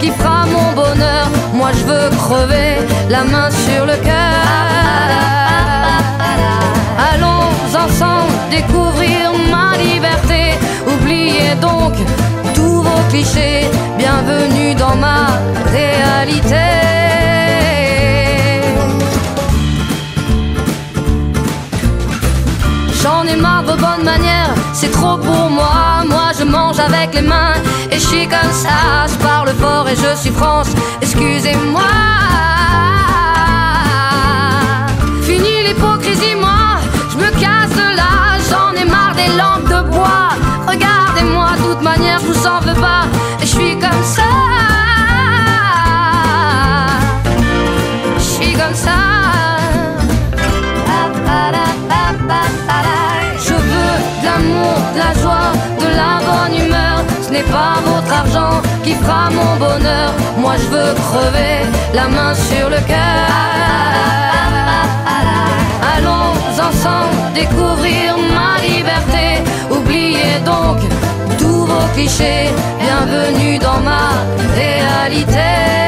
Qui fera mon bonheur. Moi je veux crever la main sur le cœur. Allons ensemble découvrir ma liberté. Oubliez donc tous vos clichés. Bienvenue dans ma réalité. J'en ai marre de bonnes manières, c'est trop pour moi. Je mange avec les mains et je suis comme ça. Je parle fort et je suis France, excusez-moi. Fini l'hypocrisie, moi je me casse de là. J'en ai marre des lampes de bois. Regardez-moi, de toute manière je vous en veux pas. Et je suis comme ça. Je suis comme ça. Je veux de l'amour, de la joie, Ce n'est pas votre argent qui fera mon bonheur. Moi je veux crever la main sur le cœur. Allons ensemble découvrir ma liberté. Oubliez donc tous vos clichés. Bienvenue dans ma réalité.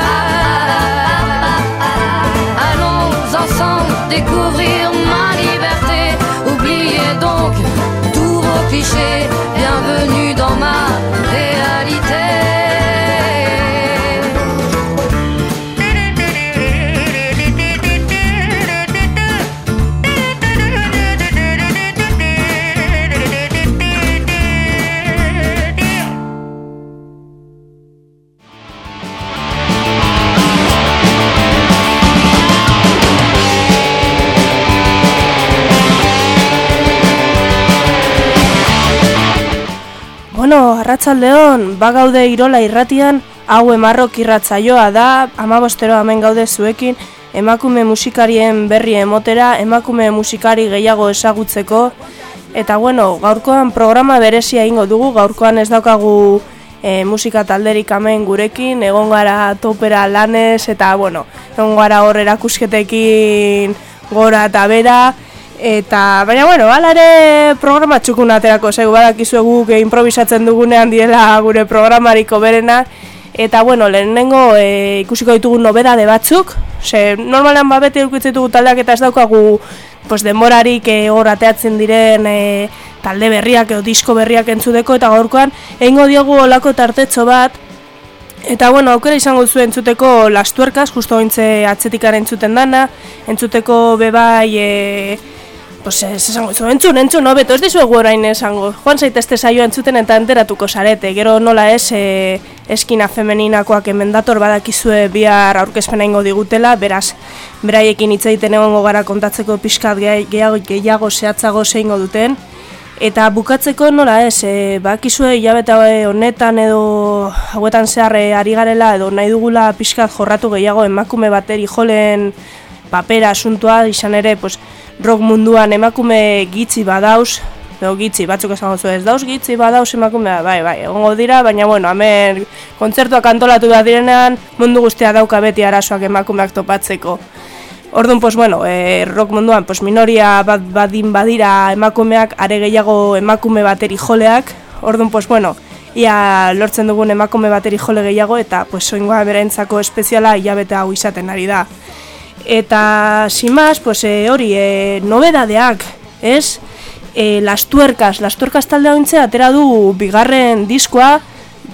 Découvrir ma liberté. Oubliez donc tous vos clichés. Bienvenue dans ma réalité. Arratsaldeon, bagaude irola irratian, hau emarrok irratzaioa da, amabostero hemen gaude zuekin, emakume musikarien berri emotera, emakume musikari gehiago ezagutzeko, eta bueno, gaurkoan programa berezia ingo dugu, gaurkoan ez daukagu e, musika talderik hemen gurekin, egon gara topera lanez, eta bueno, egon gara hor erakusketekin gora eta bera, Eta, baina, bueno, ala ere programa txukun aterako zaigu, badakizu guk improvisatzen dugunean diela gure programariko berena. Eta, bueno, lehenengo e, ikusiko ditugu nobedade batzuk. Ze, normalean ba beti edukitzen ditugu taldeak eta ez daukagu pues, denborarik e, hor ateatzen diren e, talde berriak edo disko berriak entzudeko. Eta gaurkoan, egingo diogu olako tartetxo bat. Eta, bueno, aukera izango zuen entzuteko lastuerkaz, justo ointze atzetikaren entzuten dana. Entzuteko bebai... E, Pues ez esango zu, entzun, entzun, no, beto, ez dizuegu orain esango. Joan zaitezte saioa entzuten eta enteratuko zarete. Gero nola ez, e, eskina femeninakoak emendator badakizue bihar aurkezpena ingo digutela, beraz, beraiekin hitz egiten egongo gara kontatzeko pixkat gehiago, gehiago zehatzago zeingo duten. Eta bukatzeko nola ez, e, bakizue hilabete honetan edo hauetan zehar e, ari garela edo nahi dugula pixkat jorratu gehiago emakume bateri jolen papera asuntua izan ere, pues, rock munduan emakume gitzi badauz, edo gitzi, batzuk esango zu ez dauz gitzi badauz emakumea, bai, bai, egongo dira, baina bueno, hemen kontzertuak antolatu da direnean, mundu guztia dauka beti arazoak emakumeak topatzeko. Orduan, pues, bueno, e, rock munduan, pues, minoria bat badin badira emakumeak, are gehiago emakume bateri joleak, orduan, pues, bueno, ia lortzen dugun emakume bateri jole gehiago, eta, pues, soingoa berentzako espeziala hilabete hau izaten ari da. Eta, sin más, pues, e, hori, e, nobedadeak, ez? E, las tuerkas, las tuerkas talde hau atera du bigarren diskoa,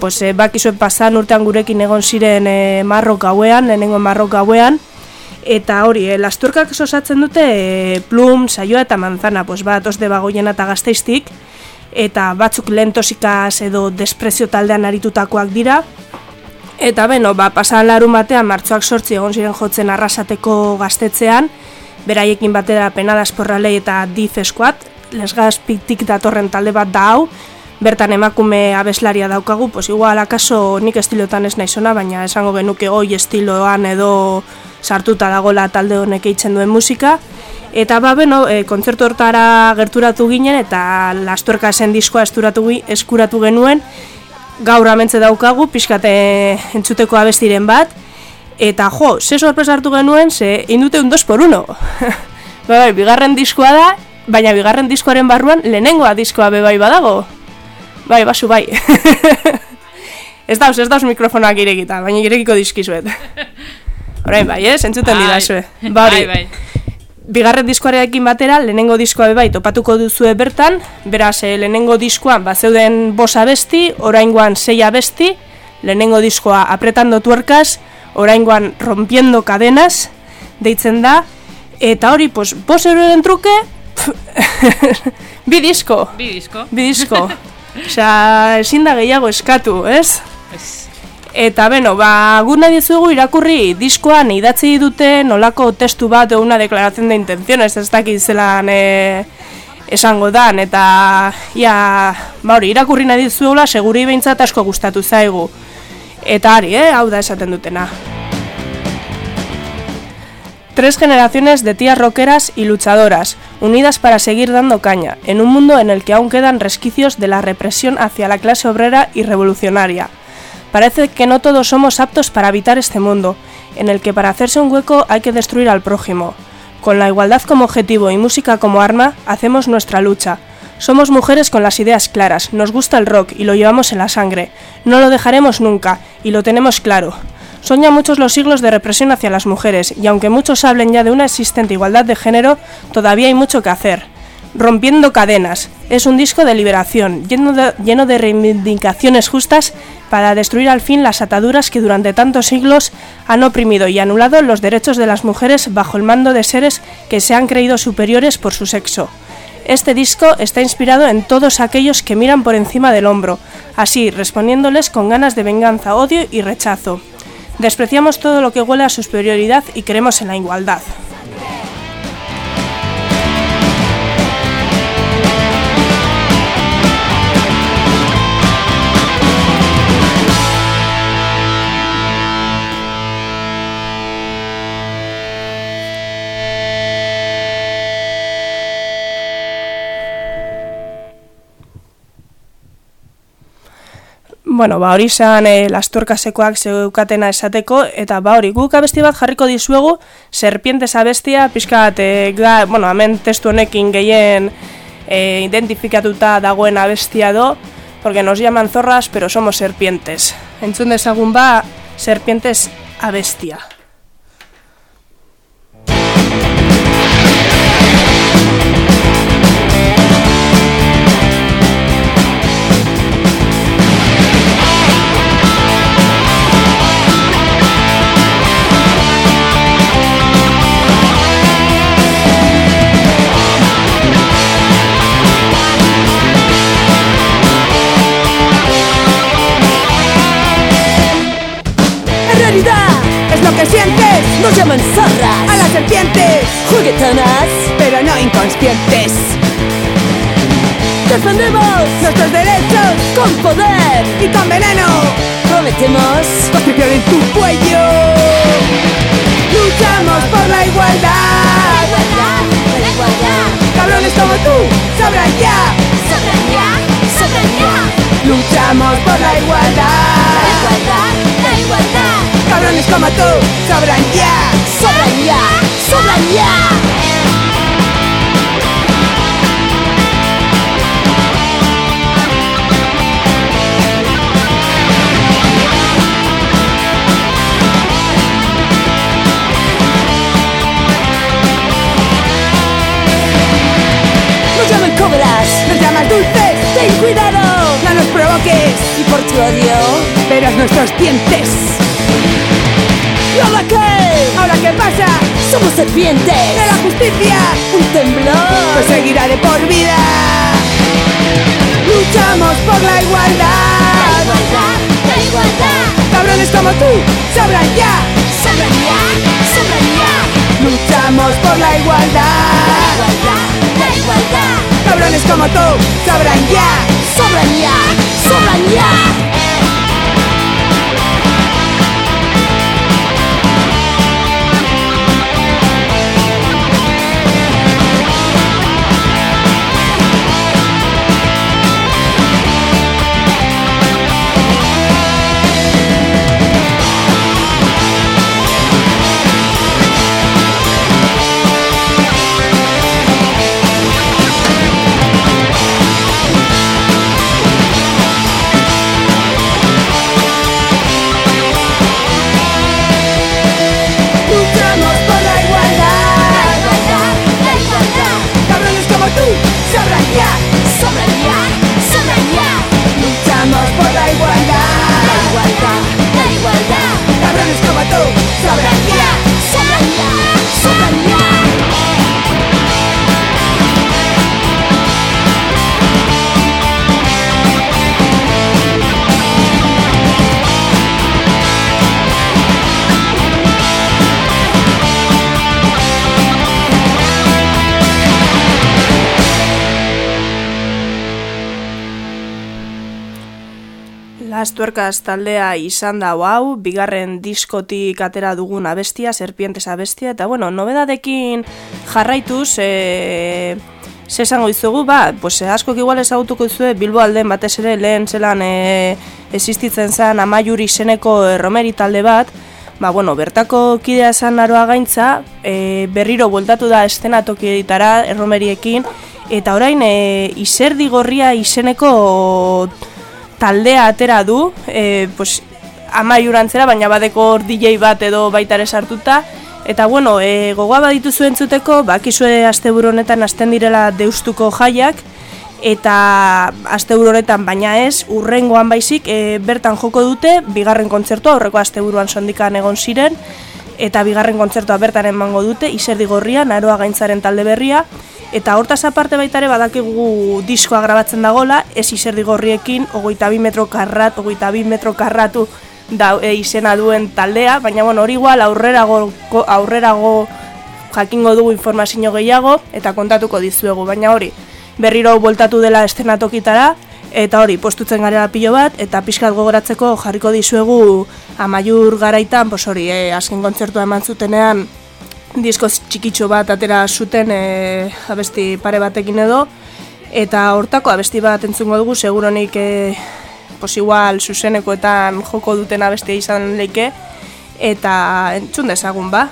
pues, e, bakizuen pasan urtean gurekin egon ziren e, marrok gauean, lehenengo marrok gauean, Eta hori, e, lasturkak osatzen dute e, plum, saioa eta manzana, pues bat osde bagoiena eta gazteiztik, eta batzuk lentosikaz edo desprezio taldean aritutakoak dira. Eta beno, ba, pasan larun batean martzoak sortzi egon ziren jotzen arrasateko gaztetzean, beraiekin batera penadas porralei eta diz eskuat, lesgaz piktik datorren talde bat da hau, bertan emakume abeslaria daukagu, pues igual akaso nik estilotan ez naizona, baina esango genuke goi estiloan edo sartuta dagola talde honek eitzen duen musika. Eta ba, beno, e, kontzertu hortara gerturatu ginen eta lastuerka zen diskoa eskuratu genuen. Gaur amentze daukagu, pixkate entzuteko abestiren bat. Eta jo, ze sorpresa hartu genuen, ze indute un dos por uno. ba, bai, bigarren diskoa da, baina bigarren diskoaren barruan lehenengoa diskoa bebai badago. Bai, basu bai. ez dauz, ez dauz mikrofonak irekita, baina irekiko dizkizuet. Orain bai, ez? Entzuten bai, dira zue. Ba, bai, bai. Bigarren diskoarekin batera, lehenengo diskoa bai topatuko duzue bertan, beraz, eh, lehenengo diskoan bat zeuden bos abesti, oraingoan sei abesti, lehenengo diskoa apretando tuerkas, oraingoan rompiendo cadenas, deitzen da, eta hori, pues, bos euroren truke, bi disko. Bi disko. Bi disko. Osea, ezin da gehiago eskatu, ez? Ez. Eta beno, ba, gu nahi dizugu irakurri diskoan idatzi dute nolako testu bat euna deklaratzen de intenzionez, ez dakit zelan e, esango dan, eta ia, ba hori, irakurri nahi dizuegula, seguri behintzat asko gustatu zaigu. Eta ari, eh, hau da esaten dutena. Tres generaciones de tías rockeras y luchadoras, unidas para seguir dando caña, en un mundo en el que aún quedan resquicios de la represión hacia la clase obrera y revolucionaria. Parece que no todos somos aptos para habitar este mundo, en el que para hacerse un hueco hay que destruir al prójimo. Con la igualdad como objetivo y música como arma, hacemos nuestra lucha. Somos mujeres con las ideas claras, nos gusta el rock y lo llevamos en la sangre. No lo dejaremos nunca, y lo tenemos claro. Son ya muchos los siglos de represión hacia las mujeres, y aunque muchos hablen ya de una existente igualdad de género, todavía hay mucho que hacer. Rompiendo cadenas. Es un disco de liberación, lleno de, reivindicaciones justas para destruir al fin las ataduras que durante tantos siglos han oprimido y anulado los derechos de las mujeres bajo el mando de seres que se han creído superiores por su sexo. Este disco está inspirado en todos aquellos que miran por encima del hombro, así respondiéndoles con ganas de venganza, odio y rechazo. Despreciamos todo lo que huele a superioridad y creemos en la igualdad. Bueno, ba hori izan e, lasturkasekoak zeukatena esateko, eta ba hori guk abesti bat jarriko dizuegu, serpientes abestia, pixka bat, e, bueno, hemen testu honekin gehien e, identifikatuta dagoen abestia do, porque nos llaman zorras, pero somos serpientes. Entzun dezagun ba, serpientes abestia. nos llaman zorras. A las serpientes, juguetonas, pero no inconscientes. Defendemos nuestros derechos con poder y con veneno. Prometemos patrullar en tu cuello. Luchamos por la igualdad. La igualdad, la igualdad. Cabrones como tú, sabrán ya. Sabrán ya, sabrán ya. Luchamos por la igualdad. La igualdad, la igualdad. Cabrones como tú, sobran ya. Sobran ya, sobran ya. nos llamas dulces, ten cuidado, no nos provoques y por tu odio verás nuestros dientes. Serpientes de la justicia, un temblor nos seguirá de por vida. Luchamos por la igualdad, la igualdad, la igualdad. Cabrones como tú, sabrán ya, sabrán ya, sabrán ya. Luchamos por la igualdad, la igualdad, la igualdad cabrones como tú sobran ya, sobran ya, sobran ya. Astuerkaz taldea izan da hau, bigarren diskotik atera dugun abestia, serpientes abestia, eta bueno, nobedadekin jarraituz, e, zesango izugu, ba, pues, askok igual ezagutuko izue, Bilbo alden batez ere lehen zelan e, existitzen zen amaiur izeneko erromeri talde bat, ba, bueno, bertako kidea zen naroa gaintza, e, berriro bueltatu da estenatoki editara erromeriekin, eta orain e, izerdi gorria izeneko taldea atera du, e, pues, ama jurantzera, baina badeko hor DJ bat edo baitare sartuta. Eta bueno, e, gogoa baditu zuen zuteko, bakizue aste honetan azten direla deustuko jaiak, eta aste honetan baina ez, urrengoan baizik, e, bertan joko dute, bigarren kontzertua, horreko aste buruan sondikan egon ziren, eta bigarren kontzertua bertan emango dute, izerdi gorria, naroa gaintzaren talde berria, Eta hortaz aparte baita ere badakigu diskoa grabatzen dagola, ez izerdi gorriekin, ogoita bi metro karrat, ogoita bi metro karratu da, e, izena duen taldea, baina bueno, hori igual aurrerago, aurrerago jakingo dugu informazio gehiago eta kontatuko dizuegu, baina hori berriro voltatu dela estenatokitara, eta hori postutzen gara pilo bat, eta pixkat gogoratzeko jarriko dizuegu amaiur garaitan, pos hori, e, azken kontzertua eman zutenean, disko txikitxo bat atera zuten e, abesti pare batekin edo eta hortako abesti bat entzungo dugu seguronik e, pos igual zuzenekoetan joko duten abestia izan leike eta entzun dezagun ba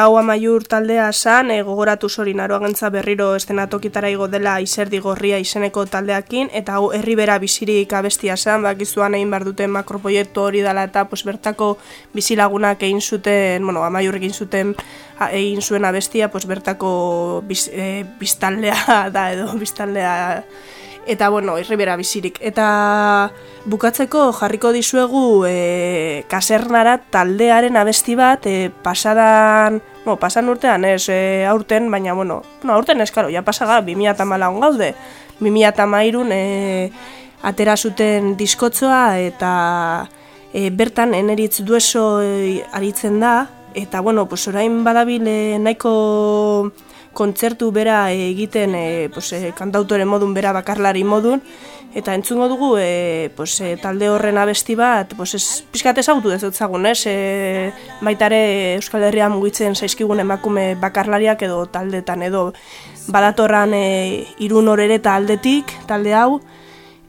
Hau amaiur taldea san, e, gogoratu sori naroagentza berriro estenatokitara igo dela izerdi gorria izeneko taldeakin, eta hau herribera bizirik abestia san, bakizuan egin behar duten makroproiektu hori dela eta pues, bertako bizilagunak egin zuten, bueno, amaiur egin zuten egin zuen abestia, pues, bertako biz, e, biztaldea da edo biztaldea eta bueno, irribera bizirik. Eta bukatzeko jarriko dizuegu e, kasernara taldearen abesti bat e, pasadan, no, pasan urtean ez e, aurten, baina bueno, no, aurten ez karo, ja pasaga 2008 gaude. 2008 e, atera zuten diskotzoa eta e, bertan eneritz dueso e, aritzen da, eta bueno, pues orain badabil e, nahiko kontzertu bera egiten e, pues, e, kantautoren modun bera bakarlari modun eta entzungo dugu e, pues, e, talde horren abesti bat pues, ez, pixkat ezagutu ez dutzagun ez? E, baitare Euskal Herria mugitzen zaizkigun emakume bakarlariak edo taldetan edo badatorran e, irun horere taldetik talde hau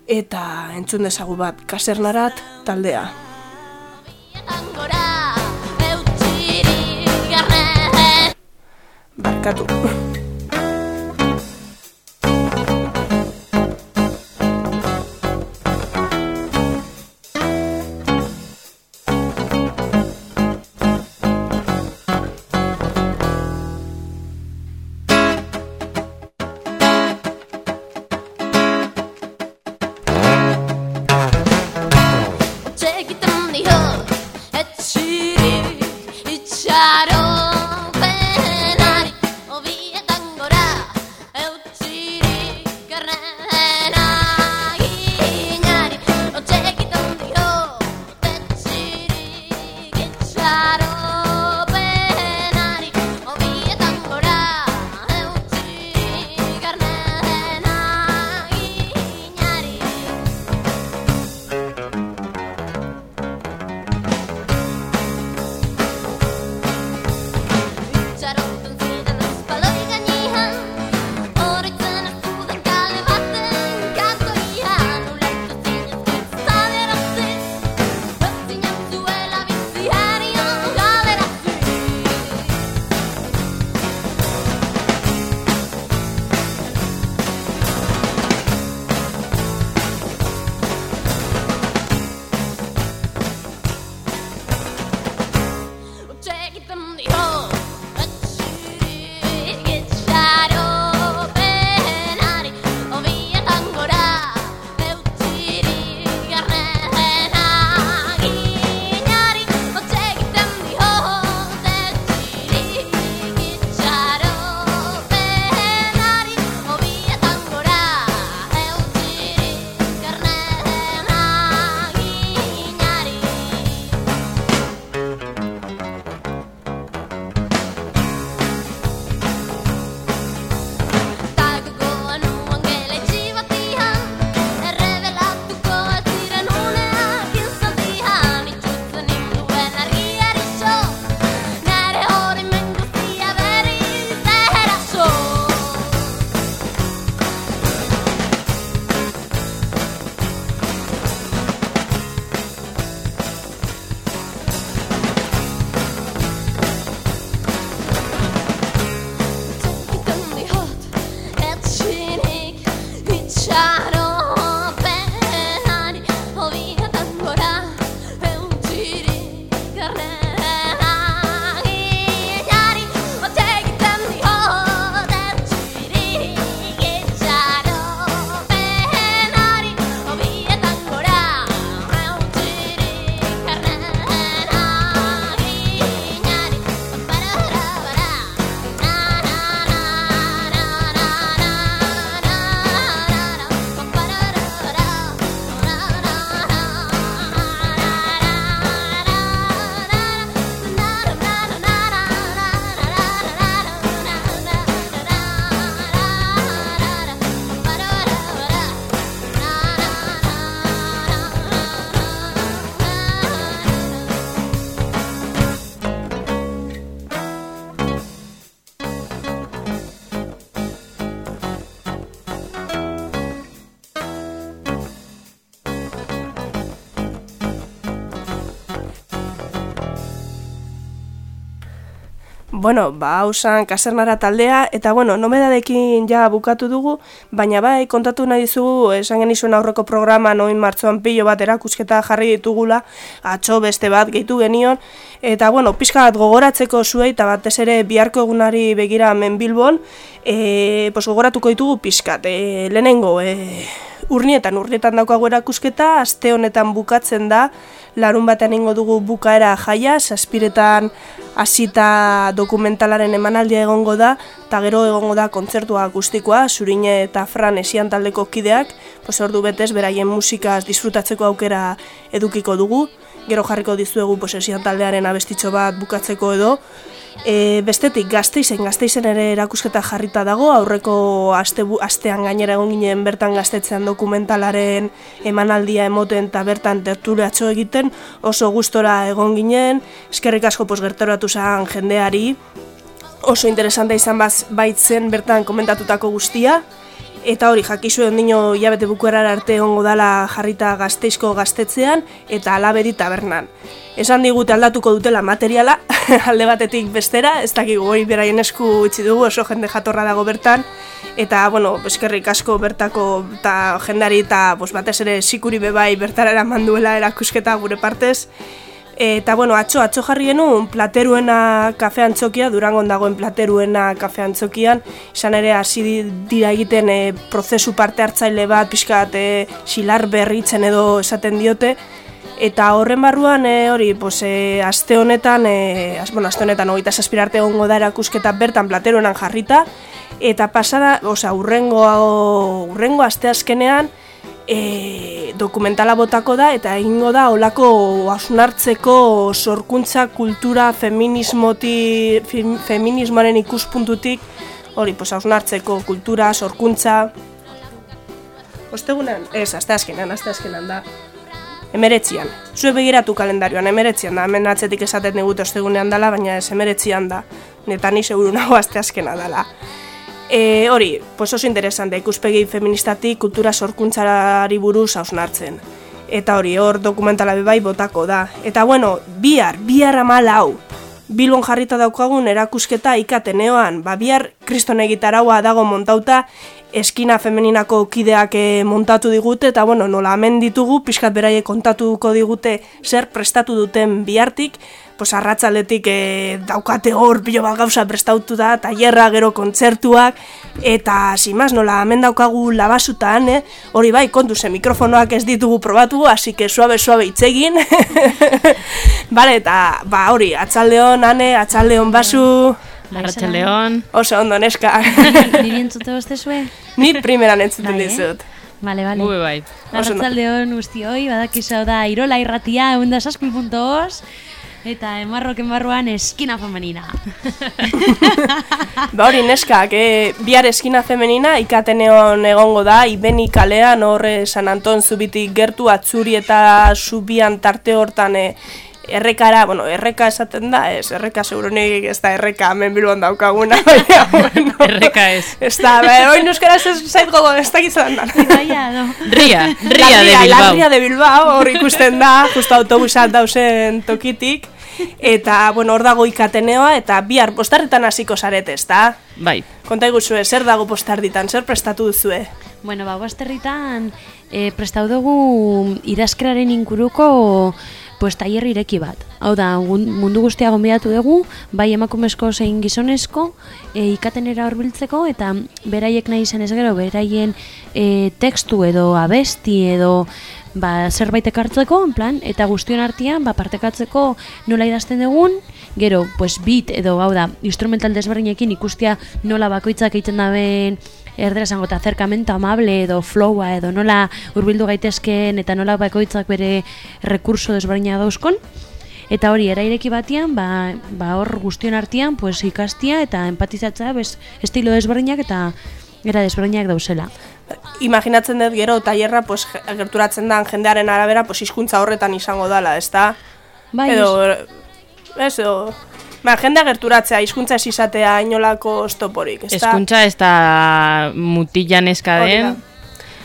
eta entzun dezagu bat kasernarat taldea barkatu. Bueno, ba, hausan kasernara taldea, eta bueno, nomedadekin ja bukatu dugu, baina bai, kontatu nahi dizugu, esan genizuen aurreko programa, noin martzoan pilo bat erakusketa jarri ditugula, atxo beste bat gehitu genion, eta bueno, pixka bat gogoratzeko zuei, eta batez ere biharko egunari begira men bilbon, e, pos, gogoratuko ditugu pixkat, e, lehenengo, e, urnietan, urnietan daukagu erakusketa, aste honetan bukatzen da, larun batean ingo dugu bukaera jaia, saspiretan hasita dokumentalaren emanaldia egongo da, eta gero egongo da kontzertua akustikoa, Zurine eta Fran esian taldeko kideak, pos ordu betez, beraien musikaz disfrutatzeko aukera edukiko dugu, gero jarriko dizuegu pos esian taldearen abestitxo bat bukatzeko edo, E, bestetik gazteizen, gazteizen ere erakusketa jarrita dago, aurreko aste, astean gainera egon ginen bertan gaztetzean dokumentalaren emanaldia emoten eta bertan tertuleatxo egiten, oso gustora egon ginen, eskerrik asko posgertoratu zen jendeari, oso interesanta izan baz, baitzen bertan komentatutako guztia, Eta hori, jakizu ondino jabete bukuerar arte ongo dala jarrita gazteizko gaztetzean eta alaberi tabernan. Esan digute aldatuko dutela materiala, alde batetik bestera, ez dakik goi beraien esku utzi dugu oso jende jatorra dago bertan, eta, bueno, eskerrik asko bertako eta jendari eta batez ere sikuri bebai bertara eraman duela erakusketa gure partez, Eta, bueno, atxo, atxo jarri genuen plateruena kafe antzokia, durangon dagoen plateruena kafe antzokian, izan ere hasi dira egiten e, prozesu parte hartzaile bat, pixka bat, e, xilar berritzen edo esaten diote, eta horren barruan e, hori, pues, e, aste honetan, e, az, bueno, aste honetan, hogeita saspirarte egongo da erakusketa bertan plateruenan jarrita, eta pasada, osea, urrengo, urrengo aste azkenean, e, dokumentala botako da eta egingo da olako asunartzeko sorkuntza kultura feminismoti, feminismoaren ikuspuntutik hori, pues, asunartzeko kultura, sorkuntza Ostegunan? Ez, azte azkenan, azte azkenan da Emeretzian. Zue begiratu kalendarioan, emeretzian da. Hemen atzetik esaten negut ostegunean dela, baina ez emeretzian da. Neta ni seguru nago azte azkena dela. E, hori, pues oso interesante, ikuspegi feministatik kultura sorkuntzarari buruz hausnartzen. Eta hori, hor dokumentala bebai botako da. Eta bueno, bihar, bihar amala hau. Bilbon jarrita daukagun erakusketa ikateneoan, ba bihar kriston egitaraua dago montauta, eskina femeninako kideak eh, montatu digute, eta bueno, nola hemen ditugu, pixkat beraie kontatuko digute zer prestatu duten bihartik, pues arratzaletik e, daukate hor pilo bat gauza prestautu da, tailerra gero kontzertuak, eta simaz nola hemen daukagu labasutan, eh? hori bai, kontu ze mikrofonoak ez ditugu probatu, hasi que suabe suabe itzegin, Bale, eta ba hori, atzaldeon, ane, atzaldeon basu, Arratxaldeon. Oso ondo, neska. Niri entzute bozte zue? Ni primeran entzuten bai, dizut. Vale, vale. Gube bai. Arratxaldeon hoi, badakizu da Irola irratia, eundasazpil.os, Eta emarrok emarruan eskina femenina. ba hori neskak, eh, bihar eskina femenina ikateneon egongo da, ibeni kalean horre San Anton zubitik gertu atzuri eta subian tarte hortan eh, errekara, bueno, erreka esaten da, ez, erreka segurunik ez da erreka hemen bilbon daukaguna. bueno, erreka ez. Ez da, ba, oin euskara ez zait gogo, ez da gizan da. Ria, ria de Bilbao. La ria de Bilbao, hor ikusten da, justo autobusan dausen tokitik. Eta, bueno, hor dago ikateneoa, eta bihar postarritan hasiko zarete, ez da? Bai. Konta iguzue, zer dago postarritan, zer prestatu duzue? Bueno, ba, postarritan eh, prestatu dugu idazkeraren inkuruko pues taller ireki bat. Hau da, mundu guztia gonbidatu dugu, bai emakumezko zein gizonezko, e, ikatenera horbiltzeko, eta beraiek nahi izan ez gero, beraien e, tekstu edo abesti edo ba, zerbait ekartzeko, en plan, eta guztion artean, ba, partekatzeko nola idazten dugun, gero, pues, beat edo, hau da, instrumental desberdinekin ikustia nola bakoitzak egiten daben erdera esango eta acercamento amable edo flowa edo nola hurbildu gaitezken eta nola bakoitzak bere rekurso desberdina dauzkon. Eta hori, eraireki batean, ba, ba hor guztion artean, pues, ikastia eta empatizatza bez, estilo desberdinak eta era desberdinak dauzela. Imaginatzen dut gero tailerra pues, gerturatzen den jendearen arabera pues, hizkuntza horretan izango dala, ezta? Bai, edo, ez, edo, Ba, jendea gerturatzea, hizkuntza ez izatea inolako stoporik, ez da? Hizkuntza ez da mutilan eskaden.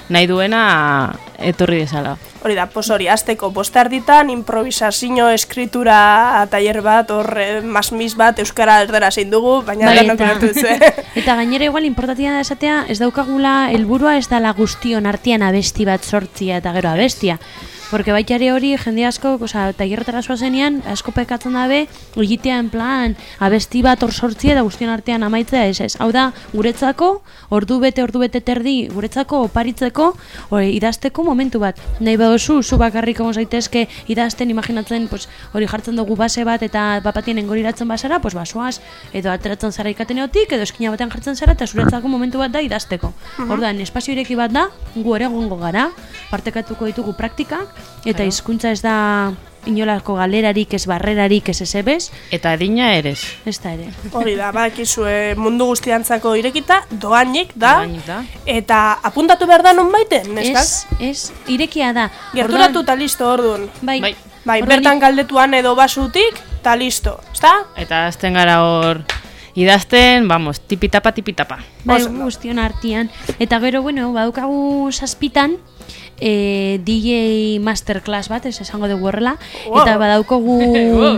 nahi duena etorri desala. Hori da, pos hori, azteko postarditan, improvisazio eskritura tailer bat, hor, eh, masmis bat, euskara erdera zein dugu, baina Bai, eta- lanok duzue. Eta gainera igual importantia da esatea, ez daukagula helburua ez dala guztion artean abesti bat sortzia eta gero abestia. Porque baita ere hori jende asko, osea, tailerretara zenean, asko pekatzen dabe, egitea en plan, abesti bat hor sortzia eta guztion artean amaitzea ez ez. Hau da, guretzako, ordu bete, ordu bete terdi, guretzako oparitzeko, hori, idazteko momentu bat. Nahi baduzu, zu bakarrik egon zaitezke idazten, imaginatzen, pues, hori jartzen dugu base bat eta bapatien engoriratzen basara, pues basoaz, edo ateratzen zara ikateneotik, edo eskina batean jartzen zara, eta zuretzako momentu bat da idazteko. Orduan, espazio ireki bat da, gu ere egongo gara, partekatuko ditugu praktikak, eta hizkuntza ez da inolako galerarik, ez barrerarik, ez ezebez, Eta adina eres. ez da ere. Hori da, badakizue mundu guztiantzako irekita, doainik da, Dohainik da. eta apuntatu behar da non baiten, neskak? Ez, ez, irekia da. Gerturatu eta listo, orduan. bai, Bai. Bai, Orduan, bertan galdetuan edo basutik, eta listo, ezta? Eta azten gara hor idazten, vamos, tipitapa, tipitapa. bai, guztion artean. Eta gero, bueno, badaukagu saspitan, e, DJ masterclass bat, ez esango dugu horrela, Wow. eta badaukagu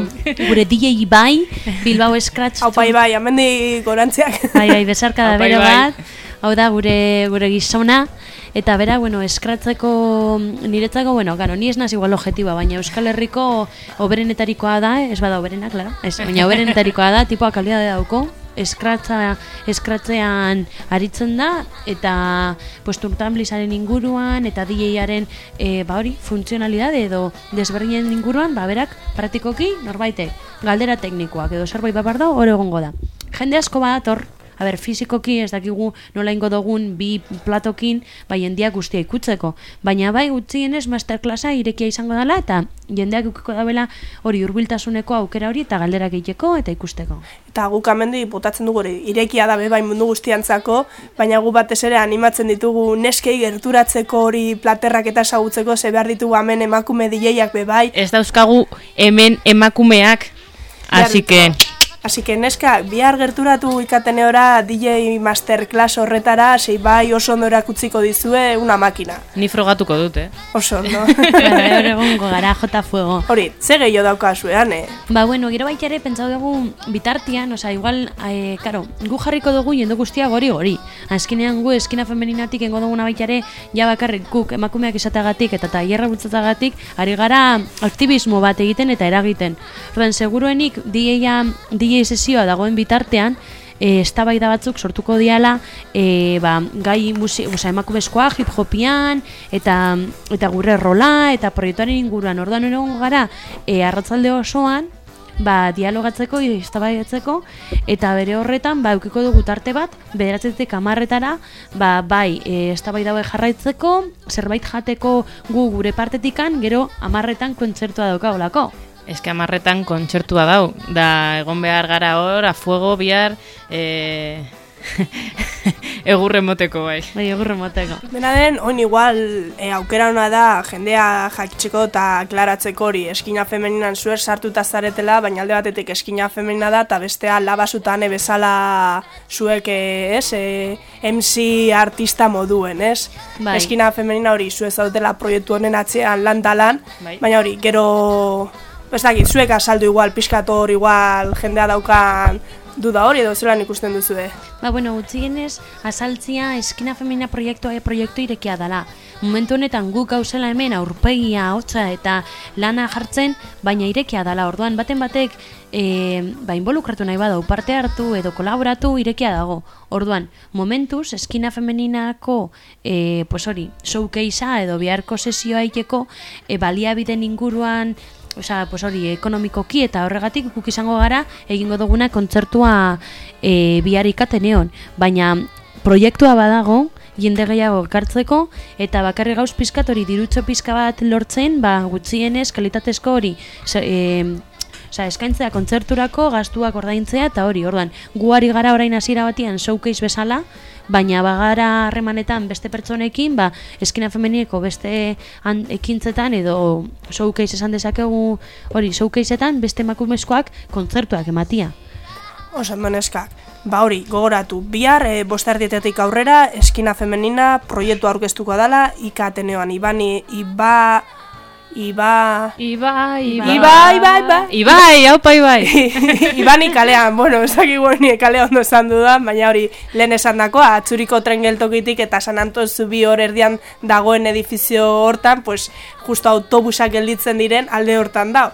gure DJ bai, Bilbao Scratch Hau pai bai, amendi gorantziak. Bai, bai, besarkada Aupai, bero bai. bat. Hau da gure gure gizona eta bera, bueno, eskratzeko niretzako, bueno, claro, ni ez naz igual objetiba, baina Euskal Herriko oberenetarikoa da, ez bada oberena, claro. Ez, baina oberenetarikoa da, tipoa kalidade dauko. Eskratza, eskratzean aritzen da eta pues turtamblizaren inguruan eta DJaren e, ba hori funtzionalidade edo desberdinen inguruan ba berak praktikoki norbaitek galdera teknikoak edo zerbait babar da hor egongo da. Jende asko badator A ber, fizikoki ez dakigu nola ingo dugun bi platokin, bai jendeak guztia ikutzeko. Baina bai gutxienez masterclassa irekia izango dela eta jendeak ukiko dabela hori hurbiltasuneko aukera hori eta galderak egiteko eta ikusteko. Eta guk amendi botatzen dugu hori, irekia da be bai mundu guztiantzako, baina gu batez ere animatzen ditugu neskei gerturatzeko hori platerrak eta esagutzeko, ze behar ditugu hemen emakume DJak be bai. Ez dauzkagu hemen emakumeak, así que... Así que neska, bihar gerturatu ikatene ora DJ Masterclass horretara, sei bai oso ondo erakutziko dizue una makina. Ni frogatuko dut, eh? Oso ondo. Egongo gara jota fuego. Hori, ze gehiago daukazuean, eh? Ba, bueno, gero baita ere pentsau dugu bitartian, osea, igual, e, karo, gu jarriko dugu jende guztia gori gori. Azkenean gu eskina femeninatik engo duguna baita ere, ja bakarrik guk emakumeak izateagatik eta tailerra bultzatagatik, ari gara aktivismo bat egiten eta eragiten. Orduan, seguruenik DJ-a, DJ sesioa dagoen bitartean, e, eztabaida batzuk sortuko diala e, ba, gai musi, oza, emakumezkoa hip hopian eta, eta gure rola eta proiektuaren inguruan. Orduan egongo gara e, arratzalde osoan ba, dialogatzeko, eztabaidatzeko eta bere horretan ba, eukiko dugu tarte bat, bederatzetik amarretara ba, bai, e, eztabaida jarraitzeko zerbait jateko gu gure partetikan, gero amarretan kontzertua daukagolako Ez que amarretan kontzertua dau, da egon behar gara hor, a fuego, bihar, e... egurre moteko bai. bai, egurre moteko Dena den, oin igual e, aukera ona da jendea jakitzeko eta aklaratzeko hori eskina femeninan zuer sartuta zaretela, baina alde batetik eskina femenina da eta bestea labasutan bezala zuek e, ez, e, MC artista moduen, ez? Bai. Eskina femenina hori zuez zautela proiektu honen atzean lan talan, Bai. baina hori, gero Ez dakit, zuek azaldu igual, pixkat hor igual jendea daukan duda hori edo zelan ikusten duzue. Ba, bueno, utzienez, azaltzia eskina femina proiektua e proiektu irekia dela. Momentu honetan guk gauzela hemen aurpegia, hotza eta lana jartzen, baina irekia dela. Orduan, baten batek e, ba, involukratu nahi badau parte hartu edo kolaboratu irekia dago. Orduan, momentuz, eskina femeninako, e, pues hori, showcasea edo biharko sesioa ikeko, e, baliabiden inguruan, Osea, pues hori, ekonomikoki eta horregatik guk izango gara egingo duguna kontzertua e, bihar ikateneon. Baina proiektua badago, jende gehiago ekartzeko, eta bakarri gauz pizkat hori dirutxo pizka bat lortzen, ba, gutxienez, kalitatezko hori, e, Osea, eskaintzea kontzerturako gastuak ordaintzea eta hori, orduan, guari gara orain hasiera batian showcase bezala, baina bagara harremanetan beste pertsonekin, ba, eskina femenineko beste ekintzetan edo showcase esan dezakegu hori showcaseetan beste emakumezkoak kontzertuak ematia. Oso, maneskak. Ba hori, gogoratu, bihar, e, bostardietetik aurrera, eskina femenina, proiektu aurkeztuko dala, ikateneoan, ibani, iba, iba... Iba, iba, Iba, iba, iba. Ibai, haupa, ibai. Ibani kalean, bueno, ezaki ni kale ondo esan dudan, baina hori lehen esan dakoa, atzuriko tren geltokitik eta San Anton zubi hor erdian dagoen edifizio hortan, pues justo autobusak gelditzen diren alde hortan dau.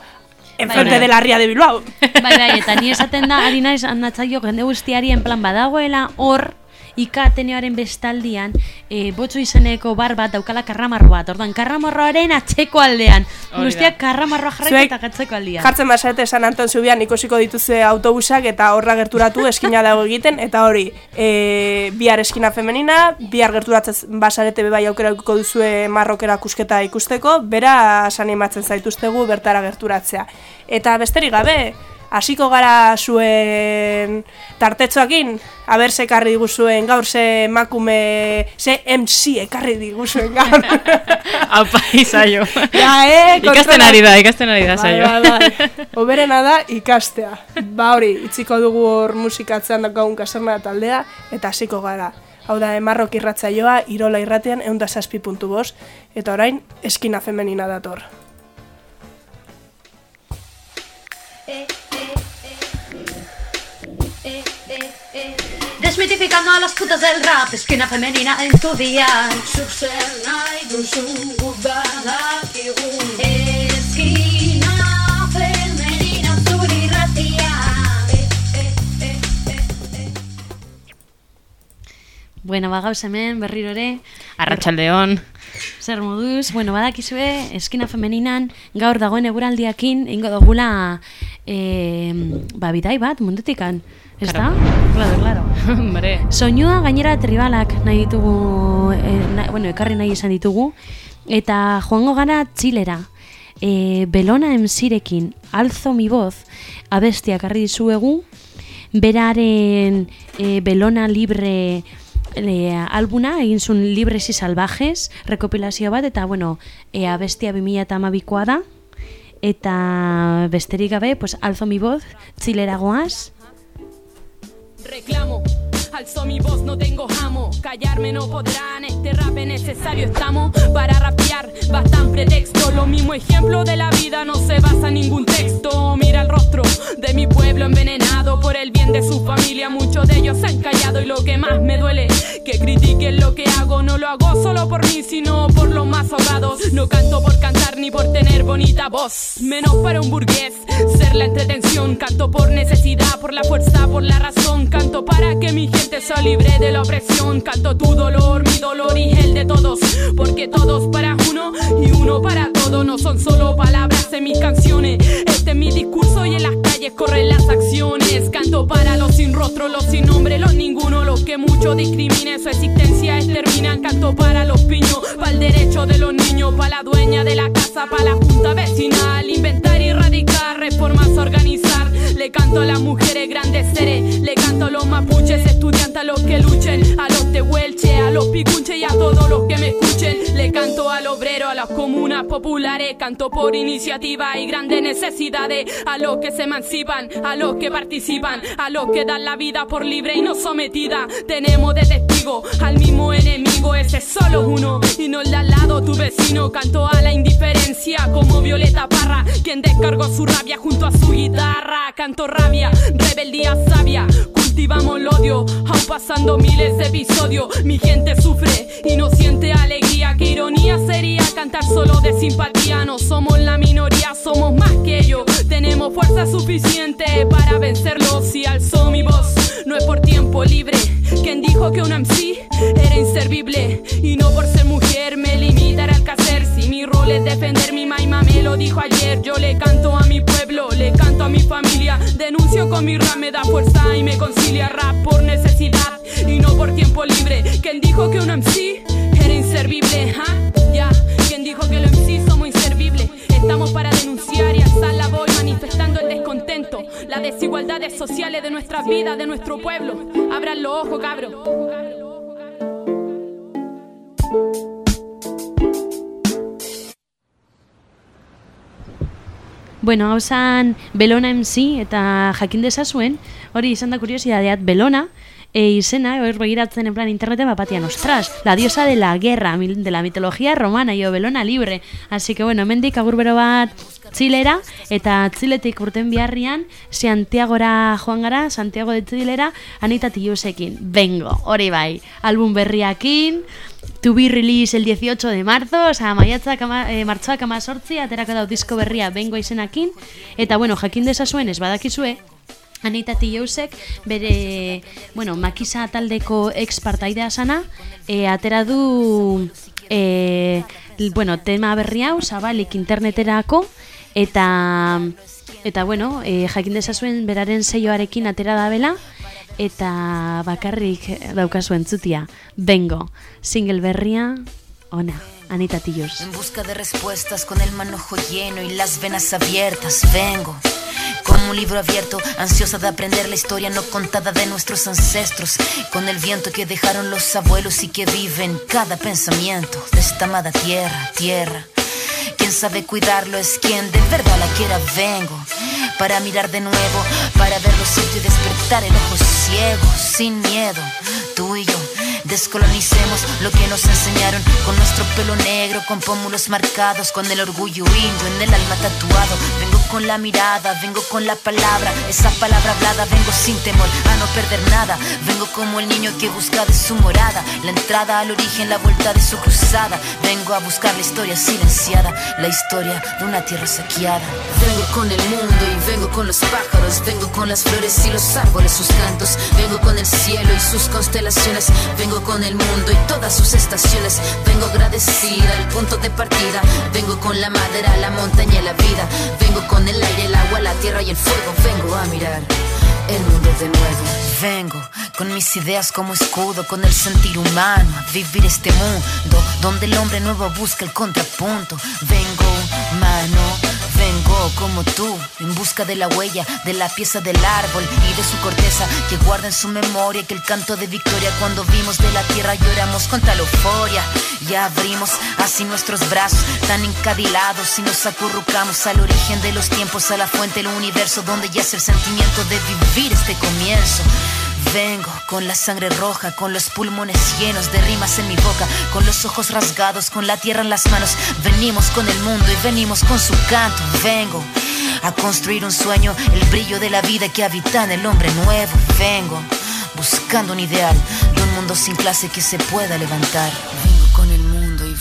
Enfrente de la ría de Bilbao. Bai, bai, eta ni esaten da, ari naiz andatzaio jende guztiari en plan badagoela hor ikateneoaren bestaldian e, botxo izeneko bar bat daukala karramarro bat, orduan karramarroaren atzeko aldean. Guztiak karramarroa jarraiko Zuek eta atzeko aldean. Jartzen basarete San Anton zubian ikusiko dituzue autobusak eta horra gerturatu eskina dago egiten eta hori e, bihar eskina femenina, bihar gerturatzen basarete bebai aukera edukiko duzue marrokera kusketa ikusteko, bera animatzen zaituztegu bertara gerturatzea. Eta besterik gabe, hasiko gara zuen tartetxoakin, aber ze ekarri diguzuen gaur, ze emakume, ze MC ekarri diguzuen gaur. Haupa, izaio. ja, eh, Ikasten ari da, ikasten ari da, Bai, zaio. bai, bai. Oberena da ikastea. Ba hori, itziko dugu hor musikatzean daukagun kaserna taldea, eta hasiko gara. Hau da, emarrok irratzaioa, irola irratean, egun da zazpi puntu bost, eta orain, eskina femenina dator. Desmitificando a las putas del rap, esquina femenina en tu día. Esquina femenina zurirratia. Bueno, ba, gauz hemen, berriro ere, Arratxaldeon. zer moduz, bueno, badakizue, eskina femeninan, gaur dagoen eguraldiakin, ingo dugula, e, ba, bidai bat, mundutikan, ez da? Claro, claro. Hombre, Soinua gainera tribalak nahi ditugu, e, na, bueno, ekarri nahi izan ditugu, eta joango gara txilera. E, Belona emzirekin, alzo mi voz, abestia karri dizuegu, beraren e, Belona libre e, albuna, egin zuen Libres y Salvajes, rekopilazio bat, eta bueno, e, abestia 2008koa da, eta besterik gabe, pues, alzo mi voz, txilera goaz, Reclamo, alzo mi voz, no tengo jamo. Callarme no podrán, este rap es necesario. Estamos para rapear, bastan pretexto. Lo mismo ejemplo de la vida no se basa en ningún texto. Mira el rostro de mi pueblo envenenado por el bien de su familia. Muchos de ellos se han callado y lo que más me duele, que critiquen lo que hago. No lo hago solo por mí, sino por los más ahogados. No canto por cantar ni por tener bonita voz. Menos para un burgués, ser la entretención. Canto por necesidad, por la fuerza, por la razón. Canto para que mi gente sea libre de la opresión. Canto tu dolor, mi dolor y el de todos. Porque todos para uno y uno para todo. No son solo palabras en mis canciones. Este es mi discurso y en las calles corren las acciones. Canto para los sin rostro, los sin nombre, los ninguno. Los que mucho discriminen su existencia exterminan. Canto para los piños, para el derecho de los niños. Para la dueña de la casa, para la junta vecinal. Inventar y erradicar, reformas organizar. Le canto a las mujeres grandes seres. Le canto a los mapuches, estudiantes, a los que luchen. A los tehuelche, a los picunches y a todos los que me escuchen. Le canto al obrero, a las comunas populares. Canto por iniciativa y grandes necesidades. A los que se emancipan, a los que participan. A los que dan la vida por libre y no sometida. Tenemos de testigo al mismo enemigo. Ese es solo uno y no el de al lado, tu vecino. Canto a la indiferencia como Violeta Parra. Quien descargó su rabia junto a su guitarra. Rabia, rebeldía sabia. Cultivamos el odio, aún pasando miles de episodios. Mi gente sufre y no siente alegría. Qué ironía sería cantar solo de simpatía. No somos la minoría, somos más que ellos. Tenemos fuerza suficiente para vencerlos. Si alzo mi voz, no es por tiempo libre. Quien dijo que un MC era inservible y no por ser mujer me limitará al hacer. Mi rol es defender mi maima, me lo dijo ayer. Yo le canto a mi pueblo, le canto a mi familia. Denuncio con mi rap, me da fuerza y me concilia rap por necesidad y no por tiempo libre. Quien dijo que un MC era inservible, ¿ah? Ya, quien dijo que los MC somos inservibles. Estamos para denunciar y alzar la voz manifestando el descontento, las desigualdades sociales de nuestras vidas, de nuestro pueblo. Abran los ojos, cabros. Bueno, hau zan Belona MC eta jakin dezazuen, hori izan da kuriosidadeat Belona, e izena, hor begiratzen en plan interneten bapatian, ostras, la diosa de la guerra, de la mitología romana, jo, Belona libre. Así que, bueno, mendik agurbero bat txilera, eta txiletik urten biharrian, Santiagora joan gara, Santiago de Txilera, Anita Tiusekin, bengo, hori bai, album berriakin, to be release el 18 de marzo, o sea, maiatzak ama, e, martxoak amazortzi, aterako dau disko berria bengo izenakin, eta bueno, jakin dezazuen ez badakizue, Anita Tiusek bere, bueno, makisa taldeko ex partaidea sana, e, atera du e, bueno, tema berri hau, zabalik interneterako, eta eta bueno, e, jakin dezazuen beraren seioarekin atera da bela, eta bakarrik daukazu entzutia, bengo, single berria, ona, Anita Tius. En busca de respuestas con el manojo lleno y las venas abiertas vengo. Como un libro abierto, ansiosa de aprender la historia no contada de nuestros ancestros, con el viento que dejaron los abuelos y que vive en cada pensamiento de esta amada tierra, tierra. Quien sabe cuidarlo es quien de verdad la quiera. Vengo para mirar de nuevo, para ver lo cierto y despertar el ojo ciego, sin miedo. Tú y yo descolonicemos lo que nos enseñaron con nuestro pelo negro, con pómulos marcados, con el orgullo indio en el alma tatuado. Vengo con la mirada, vengo con la palabra, esa palabra hablada. Vengo sin temor a no perder nada. Vengo como el niño que busca de su morada, la entrada al origen, la vuelta de su cruzada. Vengo a buscar la historia silenciada, la historia de una tierra saqueada. Vengo con el mundo y vengo con los pájaros, vengo con las flores y los árboles, sus cantos. Vengo con el cielo y sus constelaciones, con el mundo y todas sus estaciones. Vengo agradecida al punto de partida, vengo con la madera, la montaña y la vida. Vengo con el aire, el agua, la tierra y el fuego. Vengo a mirar el mundo de nuevo. Vengo con mis ideas como escudo, con el sentir humano, a vivir este mundo donde el hombre nuevo busca el contrapunto. Vengo humano, como tú, en busca de la huella, de la pieza del árbol y de su corteza que guarda en su memoria que el canto de victoria cuando vimos de la tierra lloramos con tal euforia. Y abrimos así nuestros brazos tan encadilados y nos acurrucamos al origen de los tiempos, a la fuente del universo donde yace el sentimiento de vivir este comienzo. Vengo con la sangre roja, con los pulmones llenos de rimas en mi boca, con los ojos rasgados, con la tierra en las manos. Venimos con el mundo y venimos con su canto. Vengo a construir un sueño, el brillo de la vida que habita en el hombre nuevo. Vengo buscando un ideal de un mundo sin clase que se pueda levantar.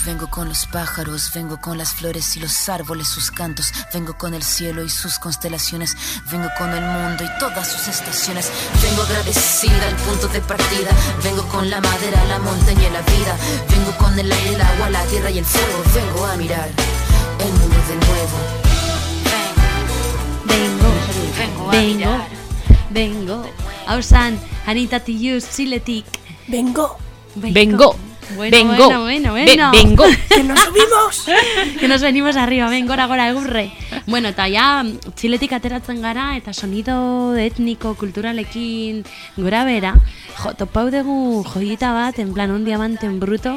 Vengo con vengo los pájaros, vengo con las flores y los árboles, sus cantos, vengo con el cielo y sus constelaciones, vengo con el mundo y todas sus estaciones, vengo agradecida al punto de partida, vengo con la madera, la montaña y la vida, vengo con el aire, el agua, la tierra y el fuego, vengo a mirar el mundo de nuevo. Bengo, Vengo a bengo, mirar. bengo. Hau zan, Anita Tius, txiletik. Bengo, Vengo. Bueno, Vengo. bueno, bueno, Ve- bueno. vengo. que nos subimos. que nos venimos arriba, ben, gora, gora, egurre. Bueno, eta ja, txiletik ateratzen gara, eta sonido etniko, kulturalekin gora bera, jo, topau dugu joiita bat, en plan, un diamante en bruto,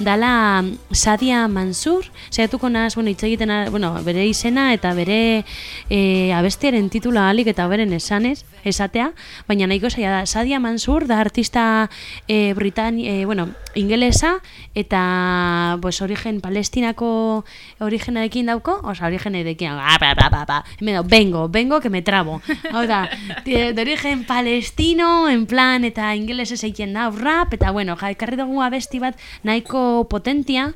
dala Sadia Mansur, saiatuko naz, bueno, hitz egiten, bueno, bere izena eta bere e, abestiaren titula alik eta beren esanez, esatea, baina nahiko zaila da. Sadia Mansur da artista e, Britani, e, bueno, ingelesa eta pues, origen palestinako origenarekin dauko, oza, origenarekin, ba, ba, ba. hemen dau, vengo, vengo que me trabo. Hau da, de origen palestino, en plan, eta ingelesez egiten da, rap, eta bueno, ja, ekarri dugu abesti bat nahiko potentia,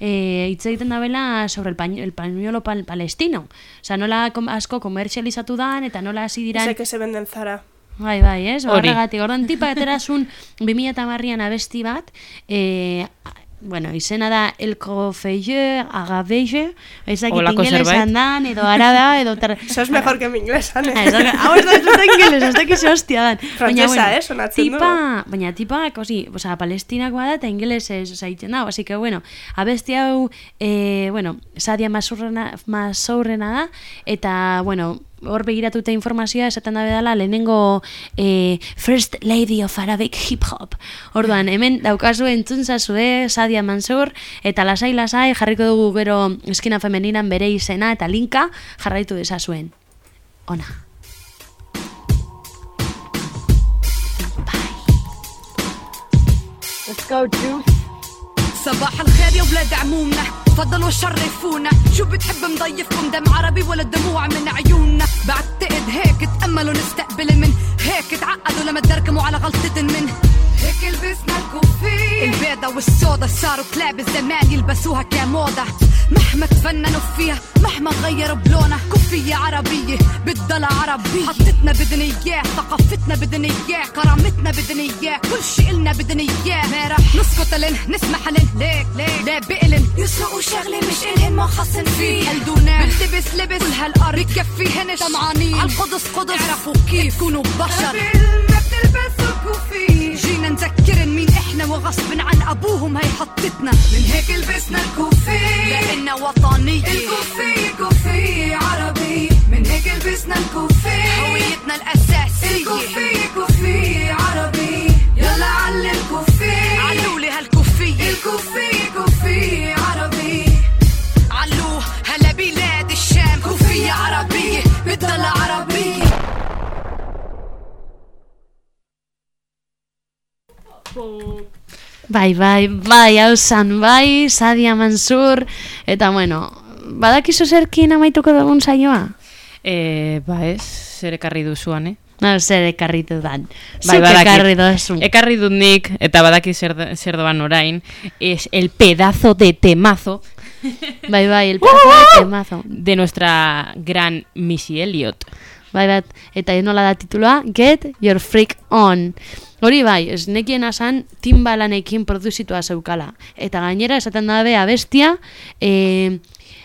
eh, hitz egiten da bela sobre el, pañ el pañuelo pal palestino. Osa, nola asko komertzializatu dan, eta nola hasi diran... Ese que se vende en Zara. Bai, bai, ez? Horregatik, ordan tipa aterasun 2008an abesti bat, e, bueno, izena da El Cofeilleur Agavege, ezakit ingelesan dan, edo arada, edo... Ter... Eso es mejor que mi inglés, Ah, Ane. ez da- Hau ez da, ez da ingeles, ez da kize hostia dan. Frantsesa, eh, sonatzen du. tipa, baina tipa, osi, oza, palestinak bada eta ingelesez oza, egiten da, así que, bueno, abesti hau, eh, bueno, Sadia Masurrena, Masurrena da, eta, bueno, hor begiratuta informazioa esaten dabe dela lehenengo eh, First Lady of Arabic Hip Hop. Orduan, hemen daukazu entzun zazue Sadia Mansur eta lasai lasai jarriko dugu gero eskina femeninan bere izena eta linka jarraitu dezazuen. Ona. Let's go, Juice. صباح الخير يا ولاد عمومنا تفضلوا شرفونا شو بتحب مضيفكم؟ دم عربي ولا دموع من عيوننا؟ بعتقد هيك تأملوا نستقبل من هيك تعقدوا لما تدركموا على غلطة من. لبسنا الكوفية البيضة والسودا صاروا كلاب الزمان يلبسوها كموضة مهما تفننوا فيها مهما غيروا بلونها كوفية عربية بتضل عربية. حطتنا بدنا إياه ثقافتنا بدنا إياه كرامتنا بدنا إياه كل شي إلنا بدنا إياه. ما رح نسكت لن نسمح لن ليك ليك. لا بقلن يسرقوا شغلة مش إلهن ما خصن فيه. قلدونا بلبس لبس. كل هالأرض بكفيهن طمعانين. عالقدس قدس. اعرفوا كيف. تكونوا بشر. ما بتلبسوا كوفية جينا نذكرن مين إحنا وغصب عن أبوهم هي حطتنا. من هيك لبسنا الكوفية لأننا وطنية الكوفية كوفية عربي. من هيك لبسنا الكوفية هويتنا الأساسية. الكوفية كوفية عربي. يلا علي الكوفية علولي هالكوفية الكوفية كوفية عربي. علو هلا بلاد الشام. كوفية عربية Bai, bai, bai, hausan, bai, Sadia Mansur, eta bueno, badakizu zerkin amaituko dugun saioa? E, ba ez, zer ekarri duzuan, eh? No, zer ekarri dudan. Bai, Zuk badakit. ekarri duzu. Ekarri dut nik, eta badaki zer, zer doan orain, es el pedazo de temazo Bai, bai, el pedazo de temazo. de nuestra gran Missy Elliot. Bai, bat, eta nola da titulua, Get Your Freak On. Hori bai, ez nekien asan timbalanekin produzitua zeukala. Eta gainera esaten dabe abestia, eh,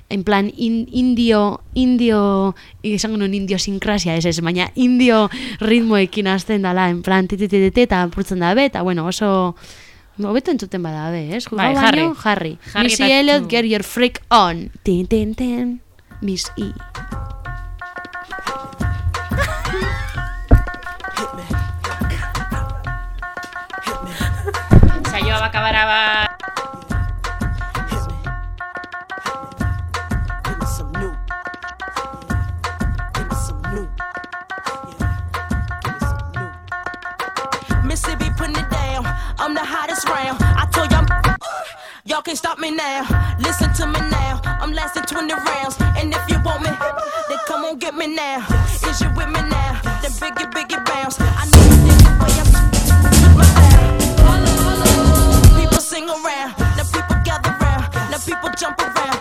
en plan in, indio, indio, izango nuen indio sinkrasia, ez ez, baina indio ritmoekin hasten dala, en plan titititete eta apurtzen dabe, eta bueno, oso... Hobeto entzuten badabe, ez? Bai, jarri. Jarri. Missy Elliot, Get Your Freak On. Tin, tin, tin. Miss E. Mississippi putting it down. I'm the hottest round. I told y'all, y'all can't stop me now. Listen to me now. I'm lasting 20 rounds. And if you want me, then come on get me now. Is you with me now? Then biggie, biggie bounce. Jump around.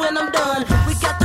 When I'm done. We got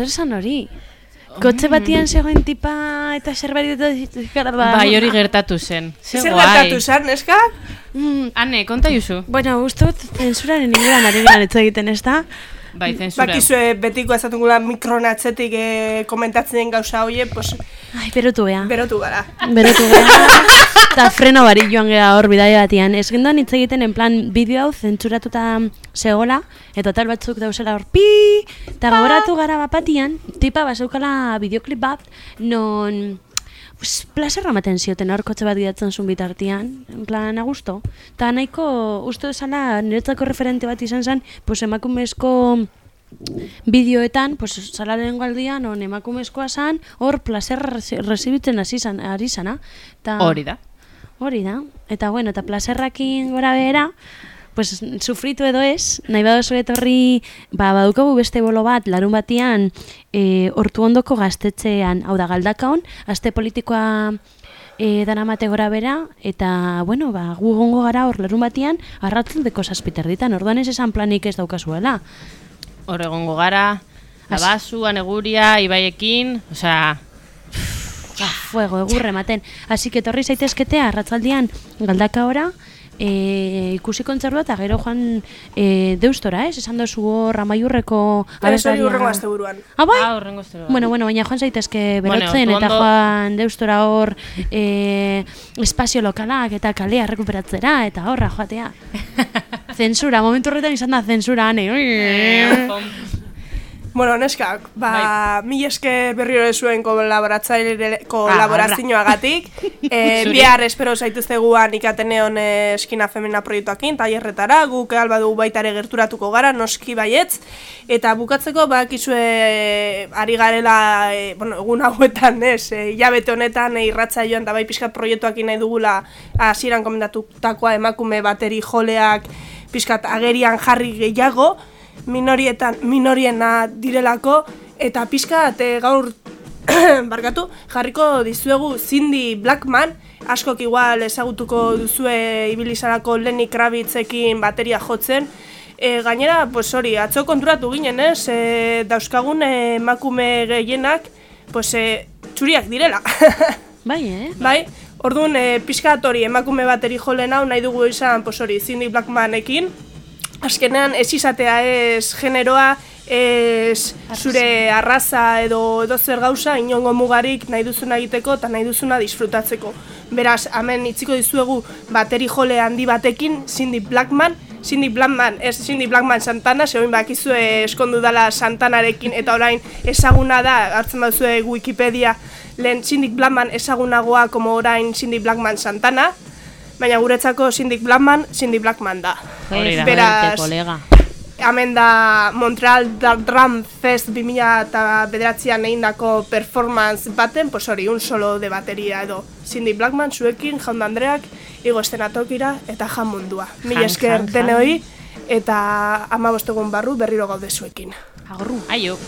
zer zan hori? Kotxe batian zegoen tipa eta zerbait eta Bai, hori gertatu zen. Ze Zer gertatu zen, neska? Mm, Ane, konta juzu. bueno, uste dut zensuraren inguruan ari egiten, ez da? Bai, zensura. Bakizue betiko ezatungula mikron atzetik eh, komentatzen den gauza hoie, pues, Ai, berotu gea. berotu gara. Berotu gea. Eta freno bari joan gea hor bidai batian. Ez gendoan hitz egiten en plan bideo hau zentsuratuta zegoela, eta tal batzuk dauzela hor pi, eta gogoratu gara bapatian, tipa bazeukala bideoklip bat, non plazerra ematen zioten hor kotxe bat gidatzen zuen bitartian, en plan, agusto. Eta nahiko, uste dezala, niretzako referente bat izan zen, pues, emakumezko bideoetan, pues, zala lehengo aldian, on emakumezkoa zan, hor resi- resibitzen hasi zan, ari zana. Ta, Hori da. Hori da. Eta bueno, eta plazerrakin gora behera, pues sufritu edo ez, nahi badozu etorri, ba, badukagu beste bolo bat, larun batian, e, hortu ondoko gaztetxean, hau da galdakaon, aste politikoa e, daramate gora bera, eta, bueno, ba, gu gongo gara hor larun batian, arratzen deko saspiterditan, orduan ez esan planik ez daukazuela. Hor egongo gara, abazu, aneguria, ibaiekin, osea, fuego, egurre ematen. Así que etorri zaitezketea, arratzaldian, galdaka ora, e, ikusi kontzertua eta gero joan e, deustora, ez? Esan dozu hor amaiurreko Ez hori urrengo azte buruan. Ah, bai? ah, horrengo estero. Bueno, bueno, baina joan zaitezke Bueno, berotzen eta ondo- joan deustora hor e, espazio lokalak eta kalea rekuperatzera eta horra joatea. zensura, momentu horretan izan da zensura, ane. Bueno, neskak, ba, Bai. mi esker berriro zuen kolaboratzaile kolaborazioagatik. eh, Zuri. bihar espero zaituzteguan ikateneon eh, eskina femina proiektuakin, tailerretara, guk alba dugu baita ere gerturatuko gara, noski baietz. Eta bukatzeko, bakizue ari garela, eh, bueno, egun hauetan, ez, eh, hilabete honetan eh, irratza joan, eta bai pixkat proiektuakin nahi dugula hasieran komendatutakoa emakume bateri joleak pixkat agerian jarri gehiago, minorietan minoriena direlako eta pixkat eh, gaur barkatu jarriko dizuegu Cindy Blackman askok igual ezagutuko duzue ibilizarako Lenny Kravitzekin bateria jotzen E, gainera, pues hori, atzo konturatu ginen, ez? E, dauzkagun eh, emakume gehienak, pues e, txuriak direla. Bai, eh? bai? Orduan, e, pixkat hori, emakume bateri jolen hau nahi dugu izan, pues hori, Cindy Blackmanekin. Azkenean, ez izatea ez generoa, ez zure arraza edo edo zer gauza, inongo mugarik nahi duzuna egiteko eta nahi duzuna disfrutatzeko. Beraz, hemen itziko dizuegu bateri jole handi batekin, Cindy Blackman, Cindy Blackman, ez Cindy Blackman Santana, zegoen bakizue eskondu dala Santanarekin eta orain ezaguna da, hartzen bazue Wikipedia, lehen Cindy Blackman ezagunagoa como orain Cindy Blackman Santana, baina guretzako Cindy Blackman, Cindy Blackman da. Hori. Beraz, kolega. hemen da Montreal Drum Fest 2000 eta bederatzean egindako performance baten, pues hori, un solo de bateria edo Cindy Blackman zuekin, jaun Andreak, igo estenatokira eta jan mundua. Mil esker denoi eta ama bostegun barru berriro gaude zuekin. Agurru. Aio.